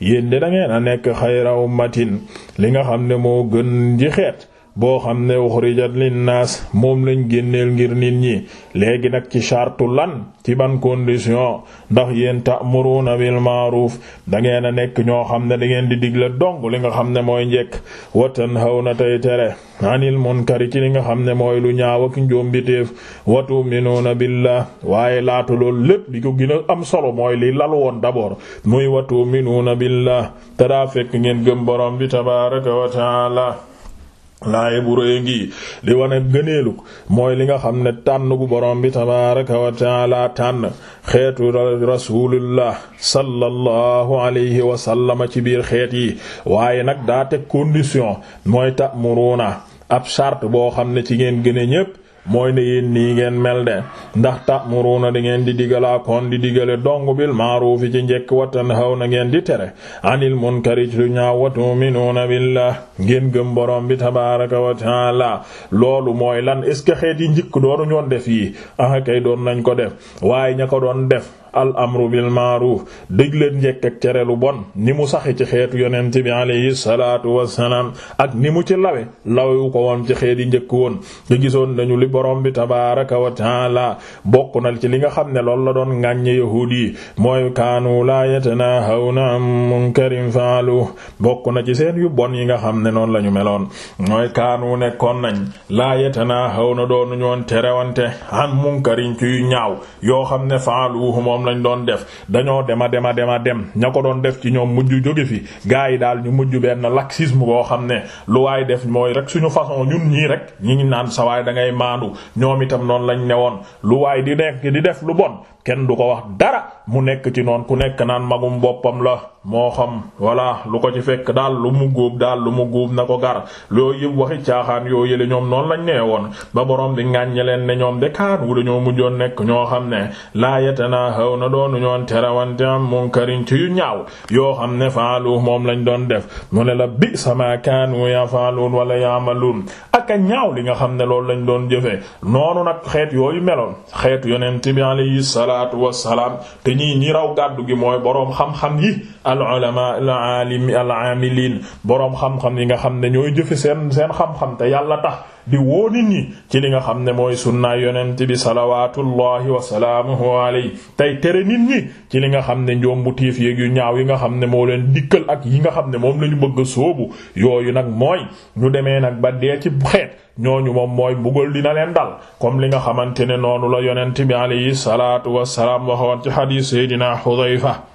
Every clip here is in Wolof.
yéen de da ngeen a nekk xayra ummatin li nga xam ne moo gën ji xeet boo xam ne uxrijat linnaas moom lañ génneel ngir nit ñi léegi nag ci chartu lan ci ban condition ndax yéen ta'muruna bil ma'ruf da ngeen a nekk ñoo xam ne da ngeen di digle dong li nga xam ne mooy njekk wa tanhawna tay tere anil munkari ci li nga xam ne mooy lu ñaaw ak njombiteef wa tu'minuuna billah waaye laata loolu lépp li ko gën am solo mooy li lalu woon d'abord muy wa tu'minuuna billah te daa fekk ngeen gëm borom bi tabaaraka wa taala laaye bu rëy ngi di wane gëneelu mooy li nga xam ne tànn gu borom bi tabaaraka wa taala tànn xeetu rasulullah sallallahu alayhi wa sallama ci biir xeet yi waaye nag daa teg condition mooy ta'muruna ab charte boo xam ne ci ngeen gëne ñépp mooy ne yéen nii ngeen mel de ndax ta'muruna da ngeen di digalaa kon di digale dong bil ma'ruf ci njekk wa tanhawna ngeen di tere anil munkari ci lu ñaaw wa tu'minuna billah ngeen gëm borom bi tabaaraka wa taala loolu mooy lan est ce que xeet yi njëkk doonu ñoon def yi ah kay doon nañ ko def waaye ña ko doon def al amru bil ma'ruf dégleen njekk ak cere lu bon ni mu saxe ci xeetu yonent bi alayhi salaatu wassalaam ak ni mu ci lawe lawewu ko woon ci xeet yi njëkk woon te gisoon nañu li borom bi tabaaraka wa taala bokk na ci li nga xam ne loolu la doon ngàññe yahuud yi mooy kaanu laa yatanahawna an munkarin faalu bokk na ci seen yu bon yi nga xam ne noonu la ñu meloon mooy kaanu nekkoon nañ laa yatanahawna doonu ñoon terewante an munkarin ci yu ñaaw yoo xam ne faaluhu moom lañ doon def dañoo dema dema dema dem ña ko doon def ci ñoom mujj jóge fi gars yi daal ñu mujj benn laxisme boo xam ne lu waay def mooy rek suñu façon ñun ñii rek ñi ngi naan sa waay da ngay maandu ñoom itam noonu lañ newoon lu waay di nekk di def lu bon kenn du ko wax dara mu nekk ci noon ku nekk naan magum boppam la moo xam voilà lu ko ci fekk daal lu mu góob daal lu mu góob na ko gar loolu yëpp waxi caaxaan yoo yële ñoom noonu lañ nee woon ba borom di ngàññe leen ne ñoom de kaan wu dañoo mujjoon nekk ñoo xam ne laa yetanaa xaw na doonu ñoon terawante am munkarin ci yu ñaaw yoo xam ne faalu moom lañ doon def mu ne la bi sama kaan wu ya faaluun wala yaamaluun ak a ñaaw li nga xam ne loolu lañ doon jëfee noonu nag xeet yooyu meloon xeet yonent bi alayhi salaatu wassalaam te ñii ñi raw gàddu gi mooy boroom xam-xam yi al ulama al alimi al amilin boroom xam-xam yi nga xam ne ñooy jëfe seen seen xam-xam te yàlla tax di woo nit ñi ci li nga xam ne mooy sunnaay yonent bi salawaatullahi wa salaamuhu alayhi tey tere nit ñi ci li nga xam ne njombu tiif yéeg yu ñaaw yi nga xam ne moo leen dikkal ak yi nga xam ne moom la ñu bëgg a sóobu yooyu nag mooy ñu demee nag ba dee ci xeet ñooñu moom mooy mbugal dina leen dal comme li nga xamante ne noonu la yonent bi alayhi salaatu wassalaam waxoon ci xadiis Seydina Xudayfa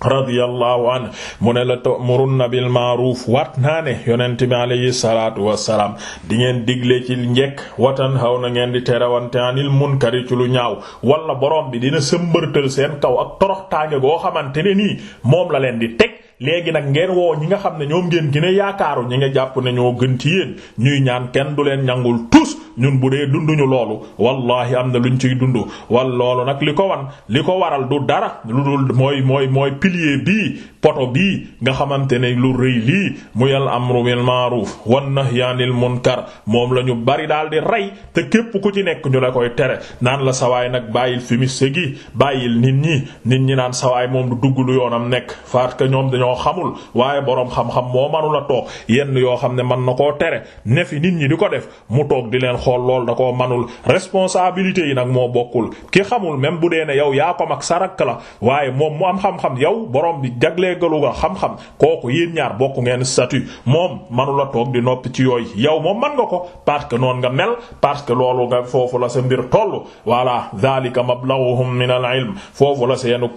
radiyallahu an mu ne la ta'murunna bil ma'ruf waat naa ne yonent bi alayhi salaatu wassalaam di ngeen digle ci njekk watan xaw na ngeen di terewante anil munkari ci lu ñaaw wala borom bi dina sëmbërtal seen kaw ak toroxtaange goo xamante ne nii moom la leen di teg léegi nag ngeen woo ñi nga xam ne ñoom ngeen gën a yaakaaru ñi nga jàpp ne ñoo gën ci yéen ñuy ñaan kenn du leen ñangul tus ñun bu dee dunduñu loolu wallahi am na lu ñu ciy dund wal loolu nag li ko wan li ko waral du dara lu dul mooy mooy mooy pilier bii poto bii nga xamante ne lu rëy lii muy al amru bil ma'ruf wan nahyi anil munkar moom la ñu bari daal di rey te képp ku ci nekk ñu la koy tere naan la sawaay nag bàyyil fumiste gi bàyyil nit ñi nit ñi naan sawaay moom du dugg lu yoonam nekk parce que ñoom dañoo xamul waaye boroom xam-xam moo manu la toog yenn yoo xam ne mën na koo tere ne fi nit ñi di ko def mu toog di leen xool lool da koo manul responsabilité yi nag moo bokkul ki xamul même bu dee ne yow yaa ko mag sa rakk la waaye moom mu am xam-xam yow boroom bi jaglee galu nga xam-xam kooku yéen ñaar bokk ngeen statut moom manu la toog di noppi ci yooyu yow moom man nga ko parce que noonu nga mel parce que loolu nga foofu la sa mbir toll voilà zalika mablaghuhum min al ilm foofu la seenu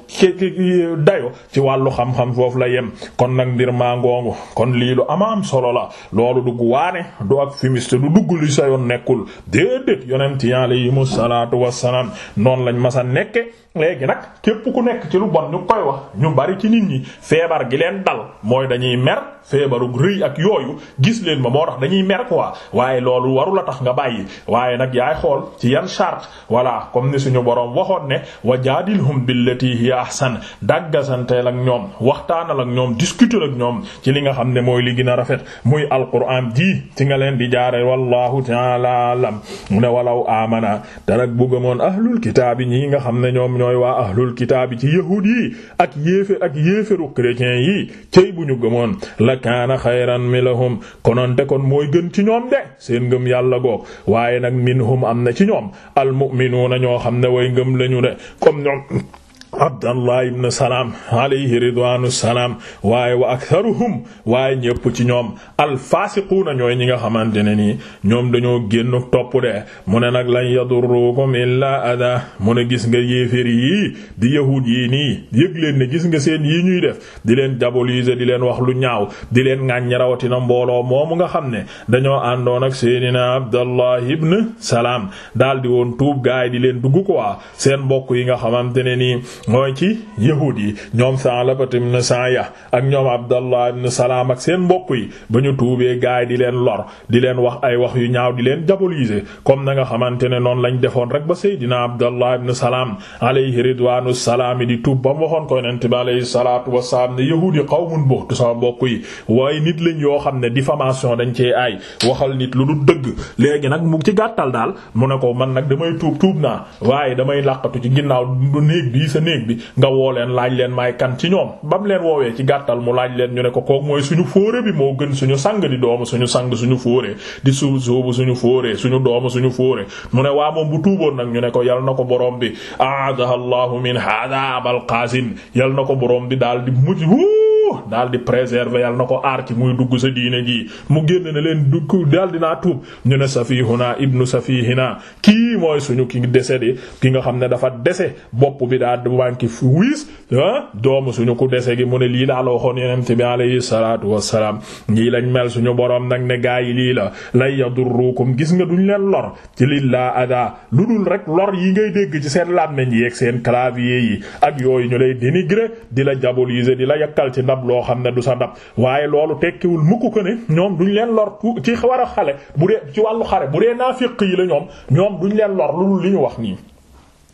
dayo ci wàllu xam-xam foofu la yem kon nag mbir maa ngoongu kon lii lu amaam solo la loolu du waane du ak fimiste du dugg li sa yoon nekkul déedéet yonent yi alayhimu salaatu wassalaam noonu lañ masa nekke léegi nag képp ku nekk ci lu bon ñu koy wax ñu bari ci nit ñi feebar gi leen dal mooy dañuy mer feebaru rëy ak yooyu gis leen ma moo tax dañuy mer quoi waaye loolu waru la tax nga bàyyi waaye nag yaay xool ci yan charte voilà comme ni suñu boroom waxoon ne wa jaadilhum billati hiya ahsan dàggasanteel ak ñoom waxtaanal ak ñoom discuter ak ñoom ci li nga xam ne mooy li gën a rafet muy alquran ji ci nga leen di jaare wallahu ta'ala alam mu ne walaw amana te nag bu gëmoon ahlul kitaabi ñi nga xam ne ñoom ñooy waa ahlul kitaabi ci yahuud yi ak yéefér ak yéeféru chrétien yi cëy bu ñu gëmoon la kaana xayran mi lahum kononte kon mooy gën ci ñoom de seen ngëm yàlla goog waaye nag minhum am na ci ñoom almu'minuuna ñoo xam ne way ngëm lañu de comme ñoom abdallah ibn salaam alayhi ridwanu salaam waaye wa aktharuhum waaye ñëpp ci ñoom alfaasiquuna ñooy ñi nga xamante ne nii ñoom dañoo génn topp de mu ne nag lan yadurrukum illaa ada mu ne gis nga yéefér yii di yahuud yii nii yëg leen ne gis nga seen yii ñuy def di leen diaboliser di leen wax lu ñaaw di leen ŋàññ rawatina mbooloo moomu nga xam ne dañoo àndoon ak seydina abdallah ibn salaam daldi woon tuub gaay di leen dugg quoi seen mbokk yi nga xamante ne nii mooy ci yahuud yi ñoom Sa'labat ibn Sa'ya ak ñoom Abdallah ibn Salaam ak seen mbokk yi ba ñu tuubee gaay di leen lor di leen wax ay wax yu ñaaw di leen diaboliser comme na nga xamante ne noonu lañ defoon rek ba Seydina Abdallah ibn Salaam alayhi ridwaanu salaam di tuub ba mu waxoon ko yonent bi alayhi salaatu wassalaam ne yahuud yi qawmun buhtu sama mbokk yi waaye nit lañ yoo xam ne diffamation dañ cee aay waxal nit lu du dëgg léegi nag mu ci gàttal daal mu ne ko man nag damay tuub tuub naa waaye damay làqatu ci ginnaaw néeg bi sa néeg bi nga woo leen laaj leen maay kan ci ñoom ba mu leen woowee ci gàttal mu laaj leen ñu ne ko kook mooy suñu fóore bi moo gën suñu sang di doomu suñu sang suñu fóore di suub suubu suñu fóore suñu doomu suñu fóore mu ne waa moom bu tuuboon nag ñu ne ko yal na ko borom bi aadahallahu min hada abal qaasim yal na ko borom bi daal di mujj daal di préserver yàlla na ko aar ci muy dugg sa diine ji mu génn na leen dugg daal dinaa tuub ñu ne safihuna ibnu safihina kii mooy suñu ki dese di ki nga xam ne dafa dese bopp bi daa wànki fu wiis ah doomu suñu ku dese gi mu ne lii daal waxoon yonent bi alayhi salaatu wassalaam ñii lañ mel suñu boroom nag ne gaa yi lii la lay yadurrukum gis nga duñ leen lor ci lillaa ada lu dul rek lor yi ngay dégg ci seen làmmiñ yi ak seen clavier yi ak yooyu ñu lay dénigrer di la diaboliser di la yakkal ci ndab loo xam ne du sa ndab waaye loolu tekkiwul mukk ko ne ñoom duñ leen lor ci war a xale bu dee ci wàllu xare bu dee naafiq yi la ñoom ñoom duñ leen lor lu li ñu wax nii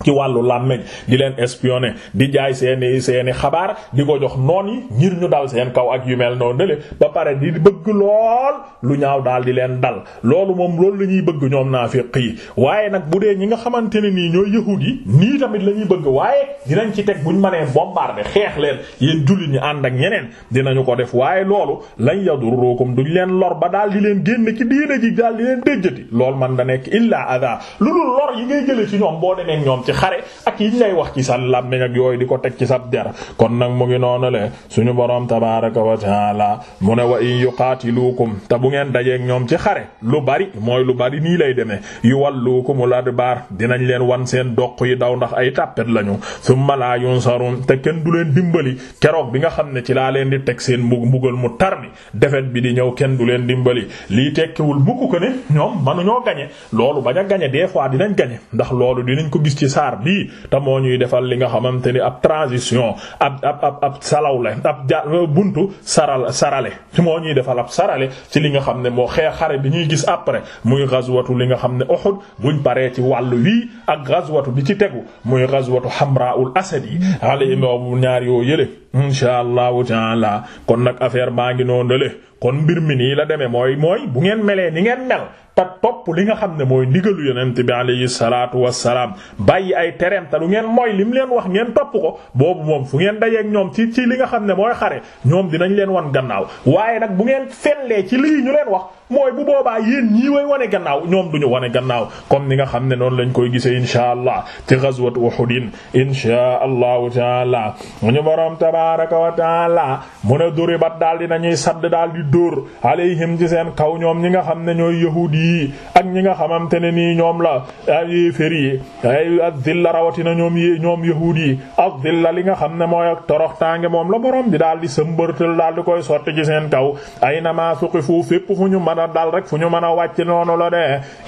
ci wàllu làmmeñ di leen espionner di jaay seeni seeni xabaar di ko jox noon yi ngir ñu dal seen kaw ak yu mel noonu dale ba pare di bëgg lool lu ñaaw daal di leen dal loolu moom loolu la ñuy bëgg ñoom naafiq yi waaye nag bu dee ñi nga xamante ne nii ñooy yahuud yi nii tamit la ñuy bëgg waaye dinañ ci teg buñ mënee bombarder xeex leen yéen jullit ñi ànd ak ñeneen dinañu ko def waaye loolu lañ yadurrukum duñ leen lor ba daal di leen génn ci diine ji daal di leen déjjati loolu man da nekk illaa ada lu dul lor yi ngay jële ci ñoom boo demee ñoom ci xare ak yiñ lay wax ci sa làmmiñ ak yooyu di ko teg ci sa der kon nag mu ngi noonu le suñu boroom tabaaraka wa taala mu ne wa in yuqaatiluukum te bu ngeen dajeek ñoom ci xare lu bari mooy lu bari nii lay demee yu walluukumul adbaar dinañ leen wan seen doq yi daw ndax ay tàppet lañu summa la yunsarun te kenn du leen dimbali keroog bi nga xam ne ci laa leen di teg seen mbug mbugal mu tar mi defet bi di ñëw kenn du leen dimbali lii tekkiwul mukk ko ne ñoom manuñoo gañe loolu bañ a gañe des fois dinañ gañe ndax loolu dinañ ko gis ci saar bii te moo ñuy defal li nga xamante ni ab transition ab ab ab ab salaw la ab ja buntu saral sarale ci moo ñuy defal ab sarale ci li nga xam ne moo xeex xare bi ñuy gis après muy ghazwatu li nga xam ne Uhud buñ paree ci wàllu wii ak ghazwatu bi ci tegu muy ghazwatu Hamra'ul Asadi alayhi ñaar yoo yële insha allahu taala kon nag affaire baa ngi noonu le kon mbir mi nii la demee mooy mooy bu ngeen melee ni ngeen mel te topp li nga xam ne mooy ndigalu yonent bi alayhi salaatu wassalaam bàyyi ay tereem te lu ngeen mooy lim leen wax ngeen topp ko boobu moom fu ngeen dajeek ñoom ci ci li nga xam ne mooy xare ñoom dinañ leen wan gannaaw waaye nag bu ngeen fellee ci lii ñu leen wax mooy bu boobaa yéen ñii way wane gannaaw ñoom duñu wane gannaaw comme ni nga xam ne noonu lañ koy gisee insha allah ci ghazwat Uhud insha allahu taala mu ñu boroom tabaraka wa taala mu ne duribat daal di nañuy sadd daal di dóor alayhim ci seen kaw ñoom ñi nga xam ne ñooy yahuud yi ak ñi nga xamante ne nii ñoom la yéefér yi ay azilla rawatina ñoom y ñoom yahuud yi azilla li nga xam ne mooy ak toroxtaange moom la boroom bi daal di sëmbërtal daal di koy sotti ci seen kaw ay na maa suqifu fépp fu ñu mën a dal rek fu ñu mën a wàcc noonu la de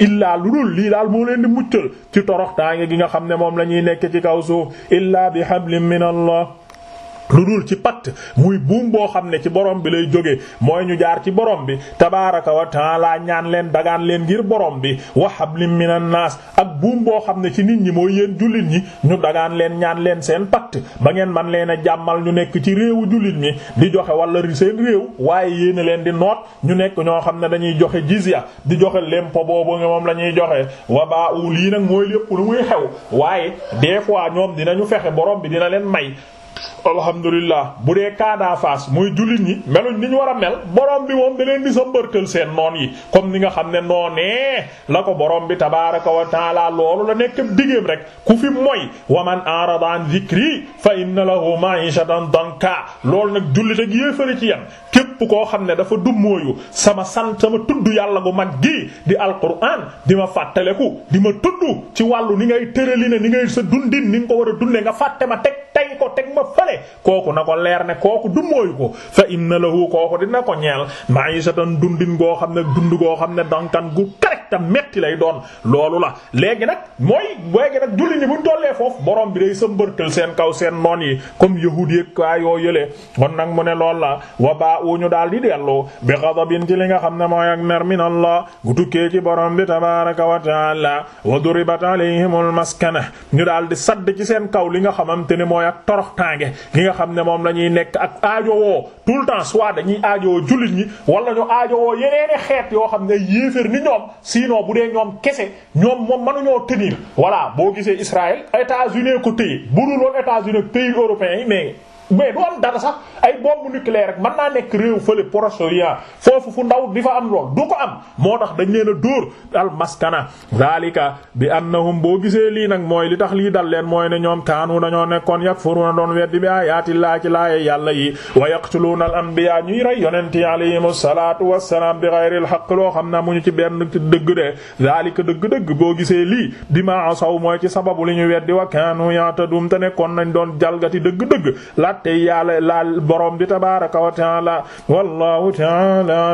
illaa lu dul lii daal moo leen di muccal ci torox taange gi nga xam ne moom la ñuy nekk ci kaw suuf illaa bi hablin min allah lu dul ci pacte muy buum boo xam ne ci borom bi lay jóge mooy ñu jaar ci borom bi tabaaraka wa taala ñaan leen dagaan leen ngir borom bi wa hablin minan naas ak buum boo xam ne ci nit ñi mooy yéen jullit ñi ñu dagaan leen ñaan leen seen pacte ba ngeen man leen a jàmmal ñu nekk ci réewu jullit ñi di joxe wala seen réew waaye yéen a leen di noot ñu nekk ñoo xam ne dañuy joxe jizya di joxe lempo boobu moom la ñuy joxe wa baa u lii nag mooy lépp lu muy xew waaye des fois ñoom dinañu fexe borom bi dina leen may alhamdulilah bu dee kaada faas muy jullit ñi meluñ ni ñu war a mel borom bi moom da leen di sa mbërtal seen noon yi comme ni nga xam ne noonee la ko borom bi tabaaraka wa taala loolu la nekk digéem rek ku fi moy wa man arada an zikri fa inna lahu ma'ishatan danka loolu nag jullit ak yéefari ci yam képp koo xam ne dafa dummóoyu sama sant sama tudd yàlla gu mag gi di alquran di ma fàttaleku di ma tudd ci wàllu ni ngay tërali ne ni ngay sa dundin ni nga ko war a dunde nga fàtte ma teg tey ko teg ma fële kooku na ko leer ne kooku du mooy ko fa inna lahu kooku dina ko ñeel ma'ishatan dundin goo xam ne dund goo xam ne dankan gu karek ta metti lay doon loolu la léegi nag mooy léegi nag julli ni buñ tollee foofu borom bi day sëmbërtal seen kaw seen noon yi comme yahuud yi ak yoo yëlee kon nag mu ne lool la wa baa u ñu daal di dellu bi ghadabin ci li nga xam ne mooy ak mer min allah gu tukkee ci borom bi tabaraka wa taala wa duribat alayhimul maskana ñu daal di sadd ci seen kaw li nga xamante ne mooy ak torox tànge gi nga xam ne moom la ñuy nekk ak aajowoo tout le temps soit dañuy aajowoo jullit ñi wala ñu aajowoo yeneeni xeet yoo xam ne yéeféer ni ñoom sinon bu dee ñoom kese ñoom moom mënuñoo tenir voilà boo gisee Israël États-Unis ko téye bu dul woon États-Unis pays européens yi mais mais du am dara sax ay bombe nucléaire rek mën naa nekk réew fële Proche-Orient foofu fu ndaw di fa am lool du ko am moo tax dañ leen a dóor al maskana zalika bi annahum boo gisee lii nag mooy li tax lii dal leen mooy ne ñoom kaanu dañoo nekkoon yakfuruna doon weddi bi ayaati laa ci laaye yàlla yi wa yaqtuluuna al anbiya ñuy rey yonente yi alayhim asalatu wasalaam bi ghayril haqq loo xam ne amuñu ci benn dëgg de zaalika dëgg-dëgg boo gisee lii bi ma asaw mooy ci sababu li ñu weddi wa kaanu ya'tadun te nekkoon nañ doon jalgati dëgg-dëgg latte yàlla laal borom bi tabaaraka wa ta'aala wallahu ta'aala